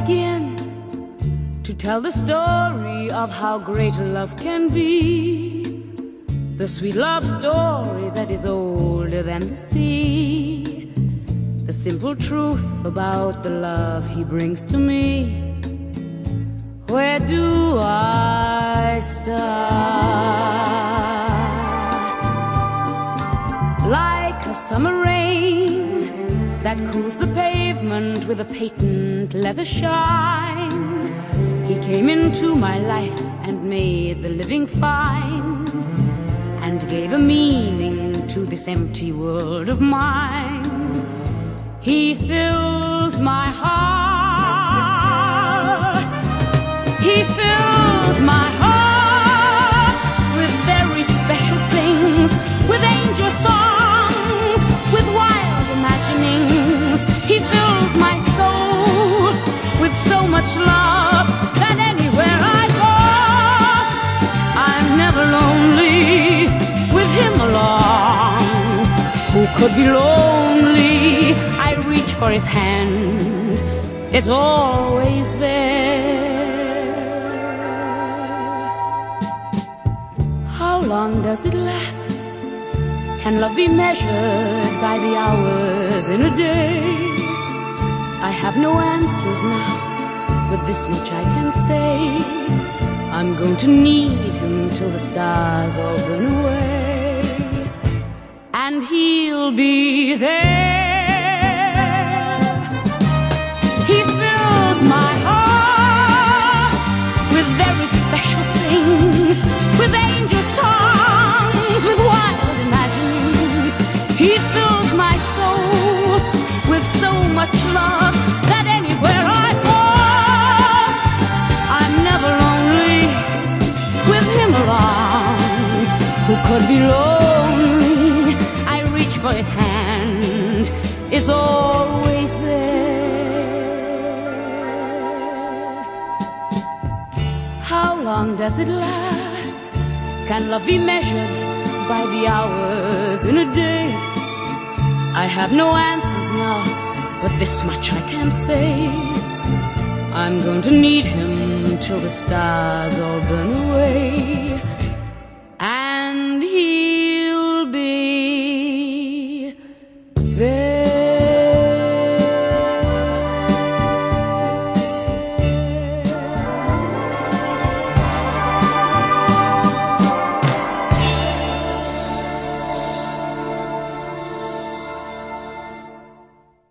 begin to tell the story of how great a love can be. The sweet love story that is older than the sea. The simple truth about the love he brings to me. Where do I start? Like a summer rain that cools the pavement with a patent leather shine. He came into my life and made the living fine and gave a meaning to this empty world of mine. He fills my heart. Could be lonely? I reach for his hand, it's always there. How long does it last? Can love be measured by the hours in a day? I have no answers now, but this much I can say. I'm going to need him till the stars all burn away, and he'll be there. Long does it last? Can love be measured by the hours in a day? I have no answers now, but this much I can say. I'm going to need him till the stars all burn away.